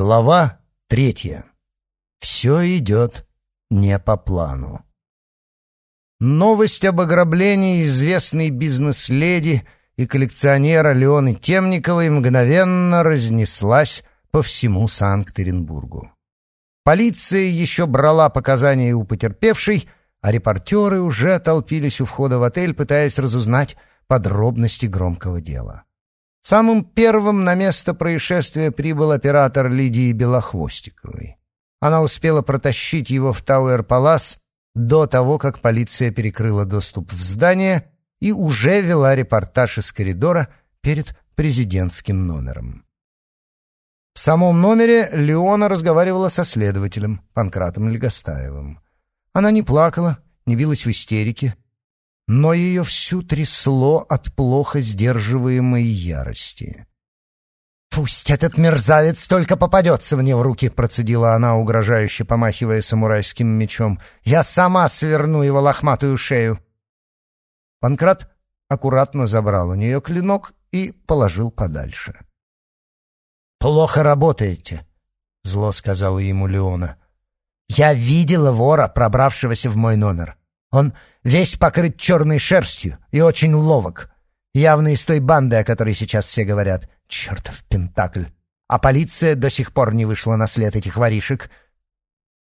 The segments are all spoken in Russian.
Глава третья. Все идет не по плану. Новость об ограблении известной бизнес-леди и коллекционера Леоны Темниковой мгновенно разнеслась по всему Санкт-Петербургу. Полиция еще брала показания у потерпевшей, а репортеры уже толпились у входа в отель, пытаясь разузнать подробности громкого дела. Самым первым на место происшествия прибыл оператор Лидии Белохвостиковой. Она успела протащить его в Тауэр-Палас до того, как полиция перекрыла доступ в здание и уже вела репортаж из коридора перед президентским номером. В самом номере Леона разговаривала со следователем Панкратом Легостаевым. Она не плакала, не билась в истерике, но ее всю трясло от плохо сдерживаемой ярости. «Пусть этот мерзавец только попадется мне в руки!» — процедила она, угрожающе помахивая самурайским мечом. «Я сама сверну его лохматую шею!» Панкрат аккуратно забрал у нее клинок и положил подальше. «Плохо работаете», — зло сказала ему Леона. «Я видела вора, пробравшегося в мой номер. Он весь покрыт черной шерстью и очень ловок. Явно из той банды, о которой сейчас все говорят. Чертов Пентакль. А полиция до сих пор не вышла на след этих воришек.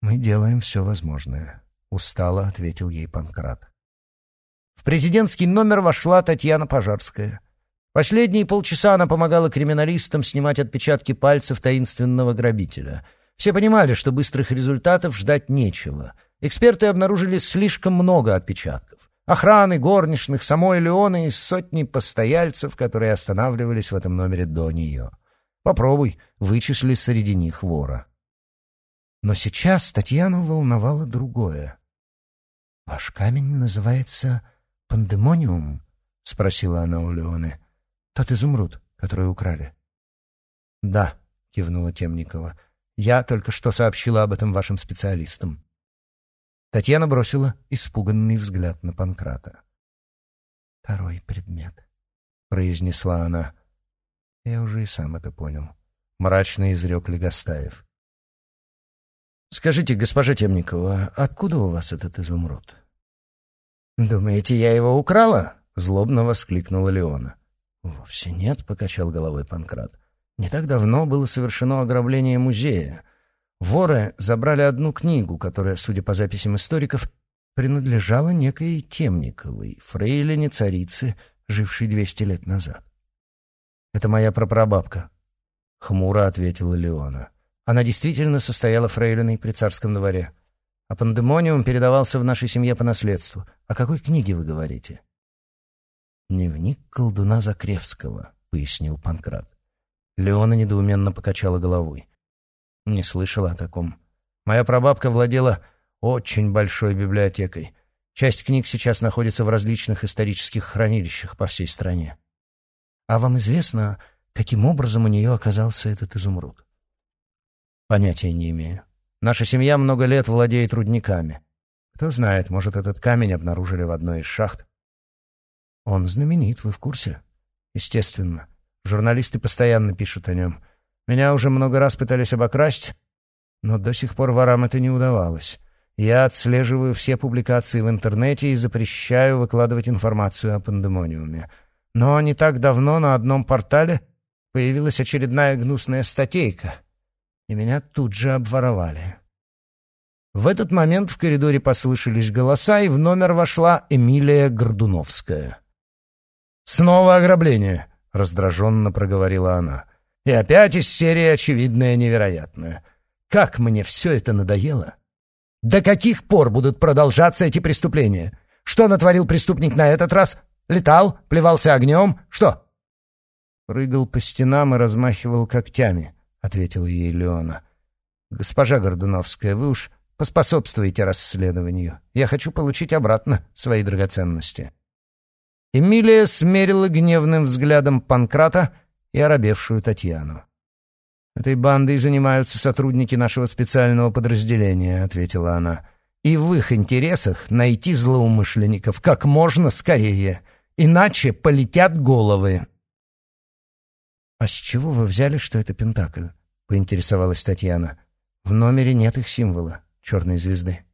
«Мы делаем все возможное», — устало ответил ей Панкрат. В президентский номер вошла Татьяна Пожарская. Последние полчаса она помогала криминалистам снимать отпечатки пальцев таинственного грабителя. Все понимали, что быстрых результатов ждать нечего — Эксперты обнаружили слишком много отпечатков. Охраны, горничных, самой Леоны и сотни постояльцев, которые останавливались в этом номере до нее. Попробуй, вычисли среди них вора. Но сейчас Татьяну волновало другое. «Ваш камень называется пандемониум?» — спросила она у Леоны. «Тот изумруд, который украли». «Да», — кивнула Темникова. «Я только что сообщила об этом вашим специалистам». Татьяна бросила испуганный взгляд на Панкрата. «Второй предмет», — произнесла она. «Я уже и сам это понял», — мрачно изрек Легостаев. «Скажите, госпожа Темникова, откуда у вас этот изумруд?» «Думаете, я его украла?» — злобно воскликнула Леона. «Вовсе нет», — покачал головой Панкрат. «Не так давно было совершено ограбление музея. Воры забрали одну книгу, которая, судя по записям историков, принадлежала некой Темниковой, фрейлине царицы, жившей двести лет назад. «Это моя прапрабабка», — хмуро ответила Леона. «Она действительно состояла фрейлиной при царском дворе. А пандемониум передавался в нашей семье по наследству. О какой книге вы говорите?» «Дневник колдуна Закревского», — пояснил Панкрат. Леона недоуменно покачала головой. Не слышала о таком. Моя прабабка владела очень большой библиотекой. Часть книг сейчас находится в различных исторических хранилищах по всей стране. А вам известно, каким образом у нее оказался этот изумруд? Понятия не имею. Наша семья много лет владеет рудниками. Кто знает, может, этот камень обнаружили в одной из шахт. Он знаменит, вы в курсе? Естественно. Журналисты постоянно пишут о нем. Меня уже много раз пытались обокрасть, но до сих пор ворам это не удавалось. Я отслеживаю все публикации в интернете и запрещаю выкладывать информацию о пандемониуме. Но не так давно на одном портале появилась очередная гнусная статейка, и меня тут же обворовали. В этот момент в коридоре послышались голоса, и в номер вошла Эмилия Гордуновская. «Снова ограбление», — раздраженно проговорила она. И опять из серии «Очевидное невероятное». Как мне все это надоело! До каких пор будут продолжаться эти преступления? Что натворил преступник на этот раз? Летал? Плевался огнем? Что? Прыгал по стенам и размахивал когтями, — ответила ей Леона. Госпожа Гордуновская, вы уж поспособствуйте расследованию. Я хочу получить обратно свои драгоценности. Эмилия смерила гневным взглядом Панкрата и оробевшую Татьяну. «Этой бандой занимаются сотрудники нашего специального подразделения», — ответила она. «И в их интересах найти злоумышленников как можно скорее, иначе полетят головы». «А с чего вы взяли, что это Пентакль?» — поинтересовалась Татьяна. «В номере нет их символа, черной звезды».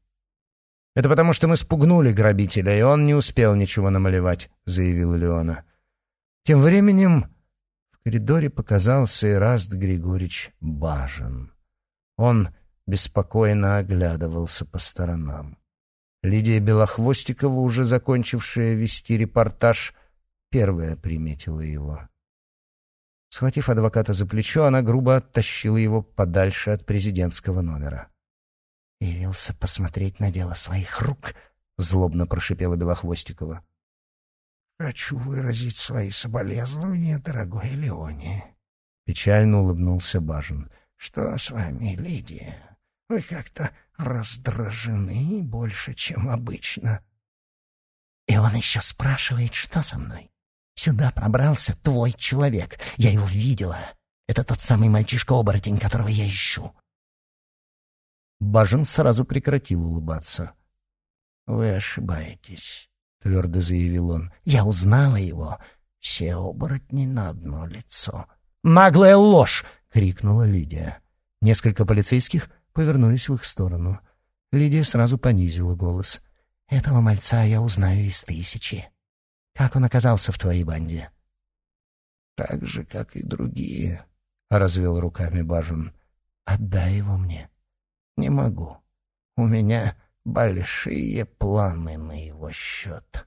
«Это потому, что мы спугнули грабителя, и он не успел ничего намалевать», — заявила Леона. Тем временем в коридоре показался Ираст Григорьевич Бажен. Он беспокойно оглядывался по сторонам. Лидия Белохвостикова, уже закончившая вести репортаж, первая приметила его. Схватив адвоката за плечо, она грубо оттащила его подальше от президентского номера. «Явился посмотреть на дело своих рук», — злобно прошипела Белохвостикова. «Хочу выразить свои соболезнования, дорогой Леоне», — печально улыбнулся Бажин. «Что с вами, Лидия? Вы как-то раздражены больше, чем обычно». «И он еще спрашивает, что со мной?» Сюда пробрался твой человек. Я его видела. Это тот самый мальчишка-оборотень, которого я ищу. Бажен сразу прекратил улыбаться. «Вы ошибаетесь», — твердо заявил он. «Я узнала его. Все оборотни на одно лицо». «Наглая ложь!» — крикнула Лидия. Несколько полицейских повернулись в их сторону. Лидия сразу понизила голос. «Этого мальца я узнаю из тысячи. Как он оказался в твоей банде? Так же, как и другие, — развел руками Бажун. Отдай его мне. Не могу. У меня большие планы на его счет.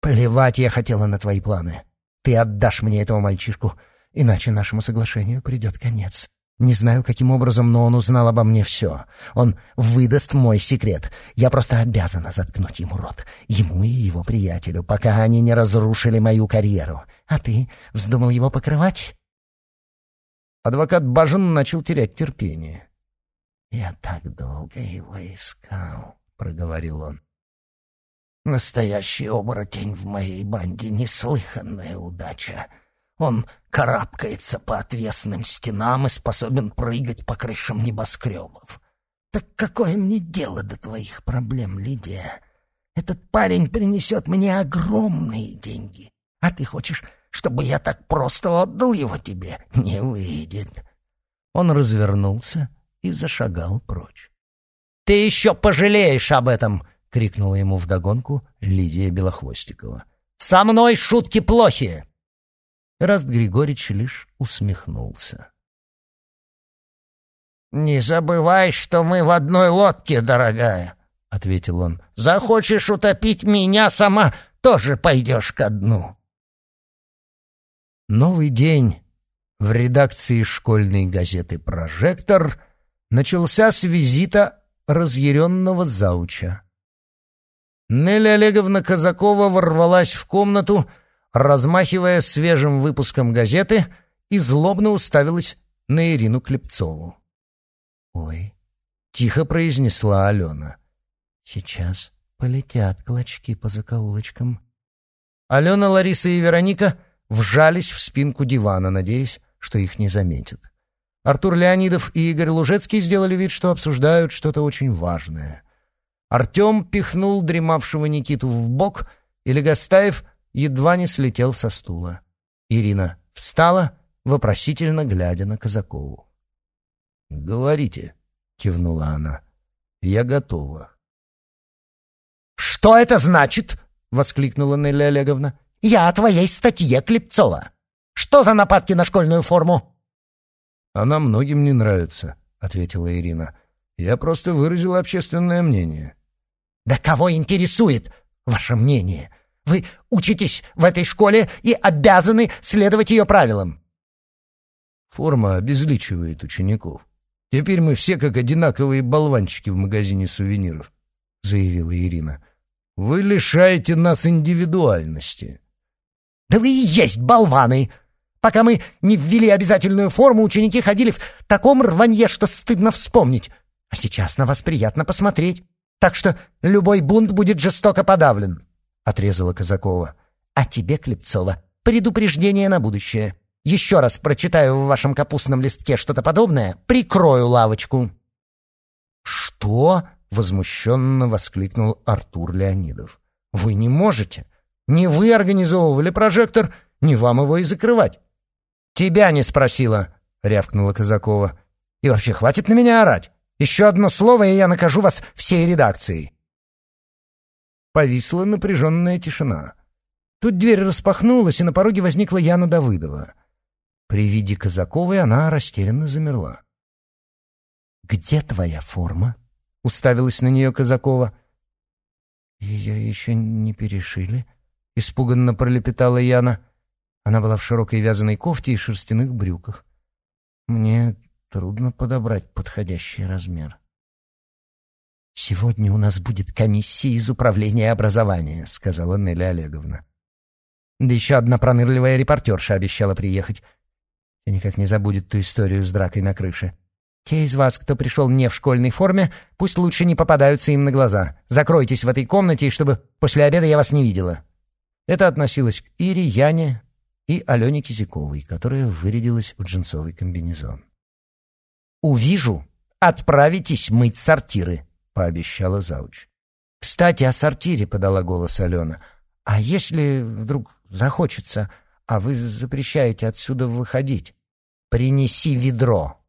Плевать я хотела на твои планы. Ты отдашь мне этого мальчишку, иначе нашему соглашению придет конец. Не знаю, каким образом, но он узнал обо мне все. Он выдаст мой секрет. Я просто обязана заткнуть ему рот. Ему и его приятелю, пока они не разрушили мою карьеру. А ты вздумал его покрывать?» Адвокат Бажен начал терять терпение. «Я так долго его искал», — проговорил он. «Настоящий оборотень в моей банде — неслыханная удача. Он карабкается по отвесным стенам и способен прыгать по крышам небоскребов. Так какое мне дело до твоих проблем, Лидия? Этот парень принесет мне огромные деньги, а ты хочешь, чтобы я так просто отдал его тебе? Не выйдет. Он развернулся и зашагал прочь. «Ты еще пожалеешь об этом!» — крикнула ему вдогонку Лидия Белохвостикова. «Со мной шутки плохие!» Раст Григорьевич лишь усмехнулся. «Не забывай, что мы в одной лодке, дорогая», — ответил он. «Захочешь утопить меня сама, тоже пойдешь ко дну». Новый день в редакции школьной газеты «Прожектор» начался с визита разъяренного зауча. Нелли Олеговна Казакова ворвалась в комнату, размахивая свежим выпуском газеты, и злобно уставилась на Ирину Клепцову. «Ой», — тихо произнесла Алена, — «сейчас полетят клочки по закоулочкам». Алена, Лариса и Вероника вжались в спинку дивана, надеясь, что их не заметят. Артур Леонидов и Игорь Лужецкий сделали вид, что обсуждают что-то очень важное. Артем пихнул дремавшего Никиту в бок, и Легостаев едва не слетел со стула. Ирина встала, вопросительно глядя на Казакову. «Говорите», — кивнула она, — «я готова». «Что это значит?» — воскликнула Нелли Олеговна. «Я о твоей статье, Клепцова. Что за нападки на школьную форму?» «Она многим не нравится», — ответила Ирина. «Я просто выразила общественное мнение». «Да кого интересует ваше мнение? Вы учитесь в этой школе и обязаны следовать ее правилам». Форма обезличивает учеников. Теперь мы все как одинаковые болванчики в магазине сувениров, заявила Ирина. Вы лишаете нас индивидуальности. Да вы и есть болваны! Пока мы не ввели обязательную форму, ученики ходили в таком рванье, что стыдно вспомнить. А сейчас на вас приятно посмотреть. Так что любой бунт будет жестоко подавлен. — отрезала Казакова. «А тебе, Клепцова, предупреждение на будущее. Еще раз прочитаю в вашем капустном листке что-то подобное, прикрою лавочку». «Что?» — возмущенно воскликнул Артур Леонидов. «Вы не можете. Не вы организовывали прожектор, не вам его и закрывать». «Тебя не спросила», —— рявкнула Казакова. «И вообще, хватит на меня орать! Еще одно слово, и я накажу вас всей редакцией!» Повисла напряженная тишина. Тут дверь распахнулась, и на пороге возникла Яна Давыдова. При виде Казаковой она растерянно замерла. «Где твоя форма?» — уставилась на нее Казакова. «Ее еще не перешили», — испуганно пролепетала Яна. Она была в широкой вязаной кофте и шерстяных брюках. «Мне трудно подобрать подходящий размер». «Сегодня у нас будет комиссия из управления образования», — сказала Нелли Олеговна. «Да еще одна пронырливая репортерша обещала приехать. И никак не забудет ту историю с дракой на крыше. Те из вас, кто пришел не в школьной форме, пусть лучше не попадаются им на глаза. Закройтесь в этой комнате, чтобы после обеда я вас не видела». Это относилось к Ире, Яне и Алене Кизяковой, которая вырядилась в джинсовый комбинезон. «Увижу, отправитесь мыть сортиры», — пообещала Зауч. «Кстати, о сортире», — подала голос Алена. «А если вдруг захочется, а вы запрещаете отсюда выходить? Принеси ведро».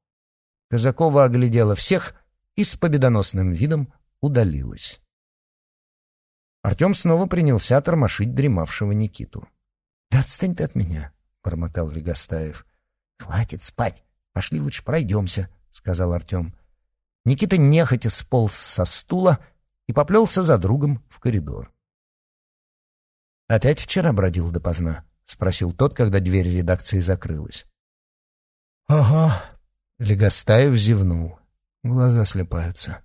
Казакова оглядела всех и с победоносным видом удалилась. Артем снова принялся тормошить дремавшего Никиту. «Да отстань ты от меня», — бормотал Легостаев. «Хватит спать. Пошли лучше пройдемся», — сказал Артем. Никита нехотя сполз со стула и поплелся за другом в коридор. «Опять вчера бродил допоздна?» — спросил тот, когда дверь редакции закрылась. «Ага», Легостаев зевнул. Глаза слепаются.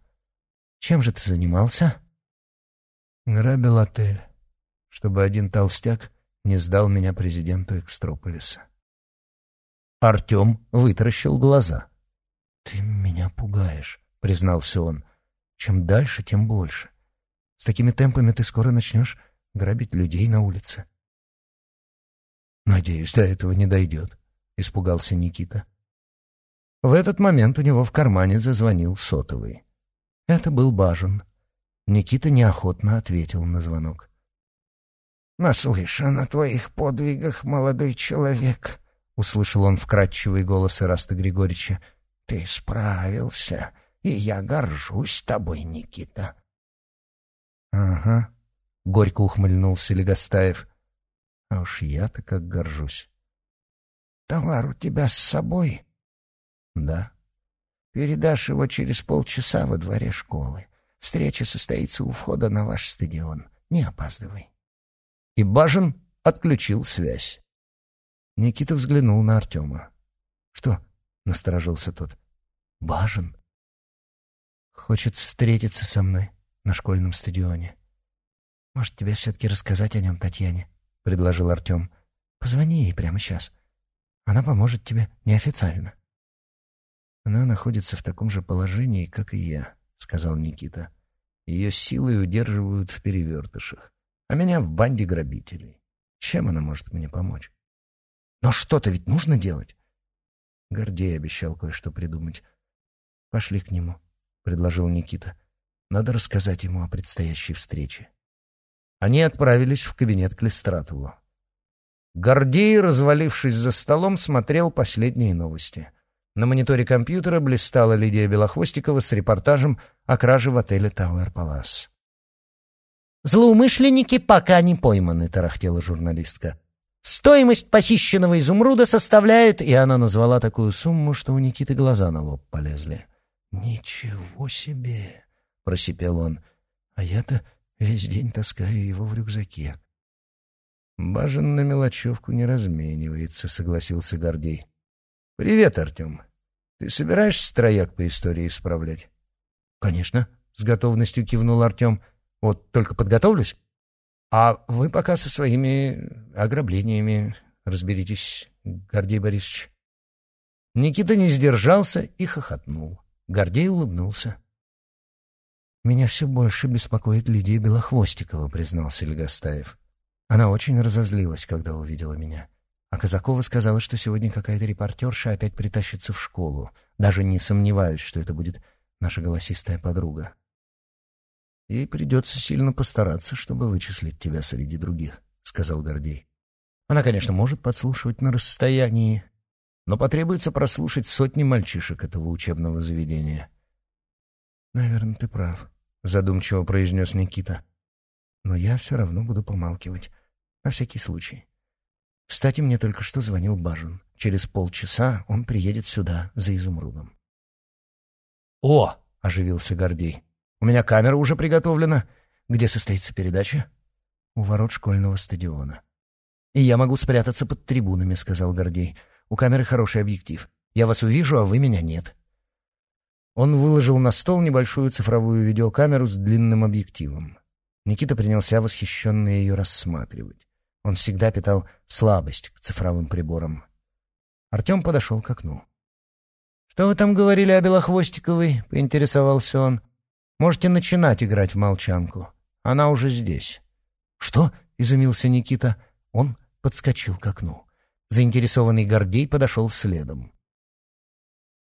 «Чем же ты занимался?» «Грабил отель, чтобы один толстяк не сдал меня президенту Экстрополиса». Артем вытаращил глаза. «Ты меня пугаешь», — признался он. «Чем дальше, тем больше. С такими темпами ты скоро начнешь грабить людей на улице». «Надеюсь, до этого не дойдет», — испугался Никита. В этот момент у него в кармане зазвонил сотовый. Это был Бажен. Никита неохотно ответил на звонок. «Наслышан о твоих подвигах, молодой человек», — услышал он вкрадчивый голос Ираста Григорьевича. «Ты справился, и я горжусь тобой, Никита». «Ага», — горько ухмыльнулся Легостаев. «А уж я-то как горжусь». «Товар у тебя с собой?» Да. Передашь его через полчаса во дворе школы. Встреча состоится у входа на ваш стадион. Не опаздывай. И Бажен отключил связь. Никита взглянул на Артема. «Что?» — насторожился тот. «Бажен?» «Хочет встретиться со мной на школьном стадионе. Может, тебе все-таки рассказать о нем Татьяне?» — предложил Артем. «Позвони ей прямо сейчас. Она поможет тебе неофициально». «Она находится в таком же положении, как и я», — сказал Никита. «Ее силой удерживают в перевертышах, а меня в банде грабителей. Чем она может мне помочь?» «Но что-то ведь нужно делать!» Гордей обещал кое-что придумать. «Пошли к нему», — предложил Никита. «Надо рассказать ему о предстоящей встрече». Они отправились в кабинет к Листратову. Гордей, развалившись за столом, смотрел последние новости — на мониторе компьютера блистала Лидия Белохвостикова с репортажем о краже в отеле Тауэр Палас. «Злоумышленники пока не пойманы», — тарахтела журналистка. «Стоимость похищенного изумруда составляет...» И она назвала такую сумму, что у Никиты глаза на лоб полезли. «Ничего себе!» — просипел он. «А я-то весь день таскаю его в рюкзаке». «Бажен на мелочевку не разменивается», — согласился Гордей. «Привет, Артем. Ты собираешься трояк по истории исправлять? Конечно, с готовностью кивнул Артем. Вот только подготовлюсь. А вы пока со своими ограблениями разберитесь, Гордей Борисович. Никита не сдержался и хохотнул. Гордей улыбнулся. «Меня все больше беспокоит Лидия Белохвостикова», — признался Легостаев. Она очень разозлилась, когда увидела меня. А Казакова сказала, что сегодня какая-то репортерша опять притащится в школу. Даже не сомневаюсь, что это будет наша голосистая подруга. Ей придется сильно постараться, чтобы вычислить тебя среди других, — сказал Гордей. Она, конечно, может подслушивать на расстоянии, но потребуется прослушать сотни мальчишек этого учебного заведения. «Наверное, ты прав», — задумчиво произнес Никита. «Но я все равно буду помалкивать. На всякий случай. Кстати, мне только что звонил Бажин. Через полчаса он приедет сюда за изумрудом». «О!» — оживился Гордей. «У меня камера уже приготовлена. Где состоится передача?» «У ворот школьного стадиона». «И я могу спрятаться под трибунами», — сказал Гордей. «У камеры хороший объектив. Я вас увижу, а вы меня нет». Он выложил на стол небольшую цифровую видеокамеру с длинным объективом. Никита принялся восхищенно ее рассматривать. Он всегда питал слабость к цифровым приборам. Артем подошел к окну. «Что вы там говорили о Белохвостиковой?» — поинтересовался он. «Можете начинать играть в молчанку. Она уже здесь». «Что?» — изумился Никита. Он подскочил к окну. Заинтересованный Гордей подошел следом.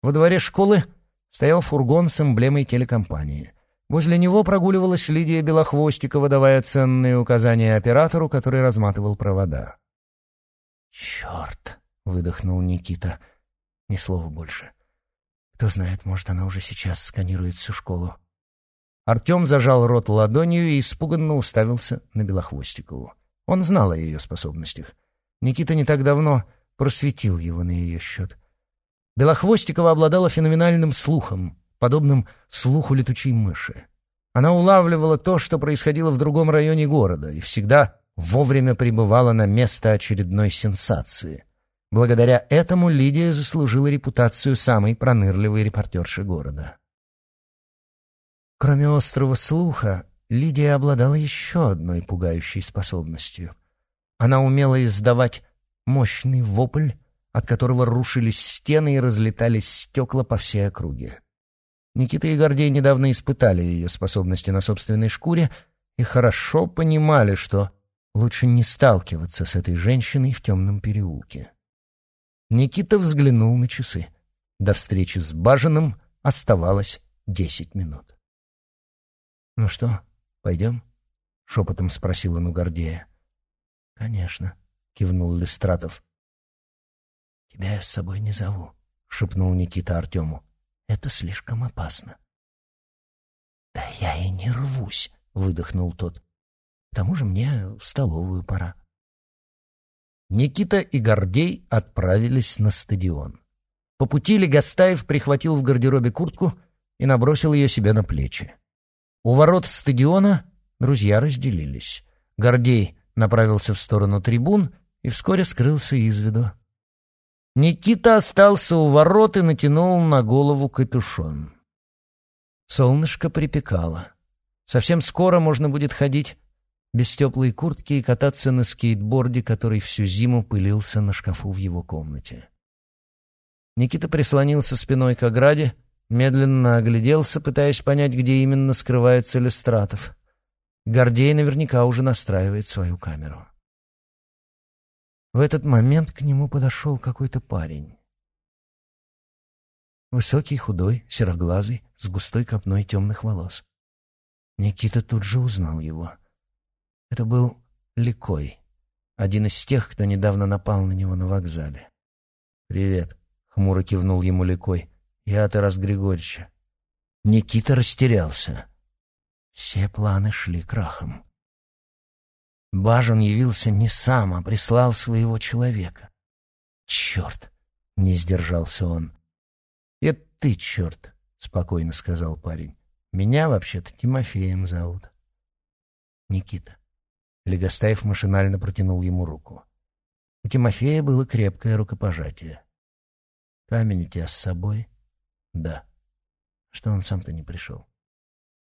Во дворе школы стоял фургон с эмблемой телекомпании. Возле него прогуливалась Лидия Белохвостикова, давая ценные указания оператору, который разматывал провода. «Черт!» — выдохнул Никита. Ни слова больше. Кто знает, может, она уже сейчас сканирует всю школу. Артем зажал рот ладонью и испуганно уставился на Белохвостикову. Он знал о ее способностях. Никита не так давно просветил его на ее счет. Белохвостикова обладала феноменальным слухом, подобным слуху летучей мыши. Она улавливала то, что происходило в другом районе города, и всегда вовремя прибывала на место очередной сенсации — Благодаря этому Лидия заслужила репутацию самой пронырливой репортерши города. Кроме острого слуха, Лидия обладала еще одной пугающей способностью. Она умела издавать мощный вопль, от которого рушились стены и разлетались стекла по всей округе. Никита и Гордей недавно испытали ее способности на собственной шкуре и хорошо понимали, что лучше не сталкиваться с этой женщиной в темном переулке. Никита взглянул на часы. До встречи с Бажиным оставалось десять минут. «Ну что, пойдем?» — шепотом спросил он у Гордея. «Конечно», — кивнул Листратов. «Тебя я с собой не зову», — шепнул Никита Артему. «Это слишком опасно». «Да я и не рвусь», — выдохнул тот. «К тому же мне в столовую пора». Никита и Гордей отправились на стадион. По пути Легостаев прихватил в гардеробе куртку и набросил ее себе на плечи. У ворот стадиона друзья разделились. Гордей направился в сторону трибун и вскоре скрылся из виду. Никита остался у ворот и натянул на голову капюшон. Солнышко припекало. Совсем скоро можно будет ходить без теплой куртки и кататься на скейтборде, который всю зиму пылился на шкафу в его комнате. Никита прислонился спиной к ограде, медленно огляделся, пытаясь понять, где именно скрывается Лестратов. Гордей наверняка уже настраивает свою камеру. В этот момент к нему подошел какой-то парень. Высокий, худой, сероглазый, с густой копной темных волос. Никита тут же узнал его. Это был Ликой, один из тех, кто недавно напал на него на вокзале. «Привет», — хмуро кивнул ему Ликой. «Я Тарас Григорьевич». Никита растерялся. Все планы шли крахом. Бажен явился не сам, а прислал своего человека. «Черт!» — не сдержался он. «Это ты, черт!» — спокойно сказал парень. «Меня вообще-то Тимофеем зовут». «Никита, Легостаев машинально протянул ему руку. У Тимофея было крепкое рукопожатие. «Камень у тебя с собой?» «Да». «Что он сам-то не пришел?»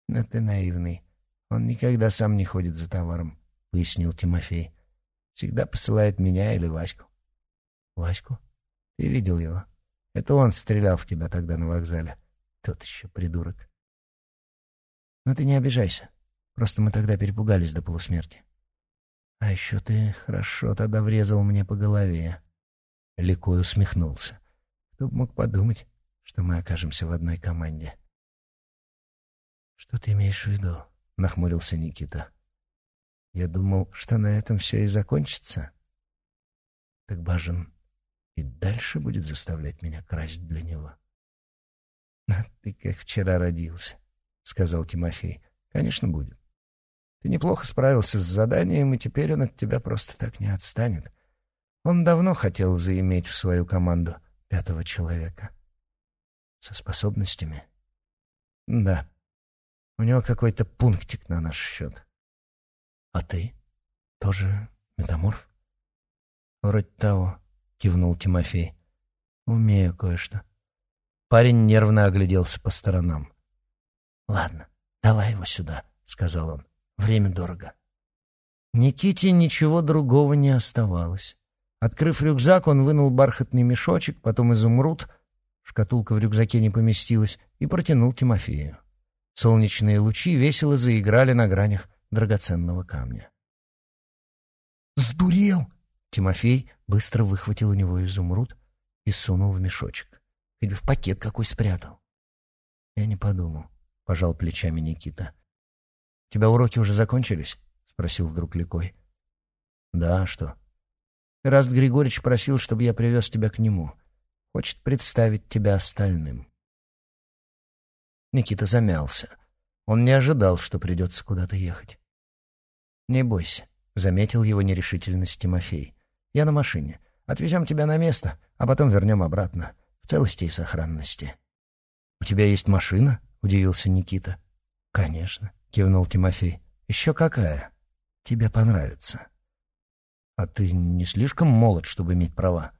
«Но ты наивный. Он никогда сам не ходит за товаром», — пояснил Тимофей. «Всегда посылает меня или Ваську». «Ваську? Ты видел его? Это он стрелял в тебя тогда на вокзале. Тот еще придурок». «Но ты не обижайся. Просто мы тогда перепугались до полусмерти. А еще ты хорошо тогда врезал мне по голове. Ликой усмехнулся. Кто бы мог подумать, что мы окажемся в одной команде. Что ты имеешь в виду? Нахмурился Никита. Я думал, что на этом все и закончится. Так Бажен и дальше будет заставлять меня красть для него. — Ты как вчера родился, — сказал Тимофей. — Конечно, будет. Ты неплохо справился с заданием, и теперь он от тебя просто так не отстанет. Он давно хотел заиметь в свою команду пятого человека. Со способностями? Да. У него какой-то пунктик на наш счет. А ты? Тоже метаморф? Вроде того, кивнул Тимофей. Умею кое-что. Парень нервно огляделся по сторонам. Ладно, давай его сюда, сказал он. Время дорого. Никите ничего другого не оставалось. Открыв рюкзак, он вынул бархатный мешочек, потом изумруд, шкатулка в рюкзаке не поместилась, и протянул Тимофею. Солнечные лучи весело заиграли на гранях драгоценного камня. «Сдурел!» Тимофей быстро выхватил у него изумруд и сунул в мешочек. Или в пакет какой спрятал. Я не подумал, — пожал плечами Никита. — тебя уроки уже закончились? — спросил вдруг Ликой. — Да, а что? Раст Григорьевич просил, чтобы я привез тебя к нему. Хочет представить тебя остальным. Никита замялся. Он не ожидал, что придется куда-то ехать. «Не бойся», — заметил его нерешительность Тимофей. «Я на машине. Отвезем тебя на место, а потом вернем обратно, в целости и сохранности». «У тебя есть машина?» — удивился Никита. «Конечно», — кивнул Тимофей. «Еще какая? Тебе понравится». «А ты не слишком молод, чтобы иметь права?»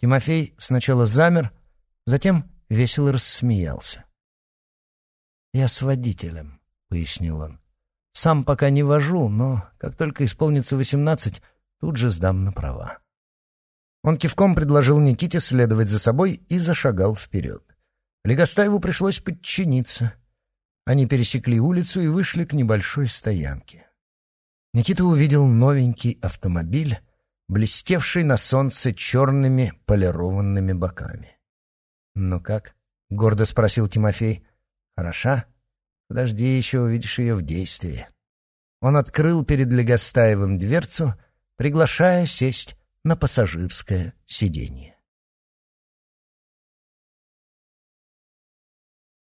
Тимофей сначала замер, затем весело рассмеялся. «Я с водителем», — пояснил он. «Сам пока не вожу, но как только исполнится восемнадцать, тут же сдам на права». Он кивком предложил Никите следовать за собой и зашагал вперед. Легостаеву пришлось подчиниться. Они пересекли улицу и вышли к небольшой стоянке. Никита увидел новенький автомобиль, блестевший на солнце черными полированными боками. «Ну как?» — гордо спросил Тимофей. Хороша? Подожди, еще увидишь ее в действии. Он открыл перед Легостаевым дверцу, приглашая сесть на пассажирское сиденье.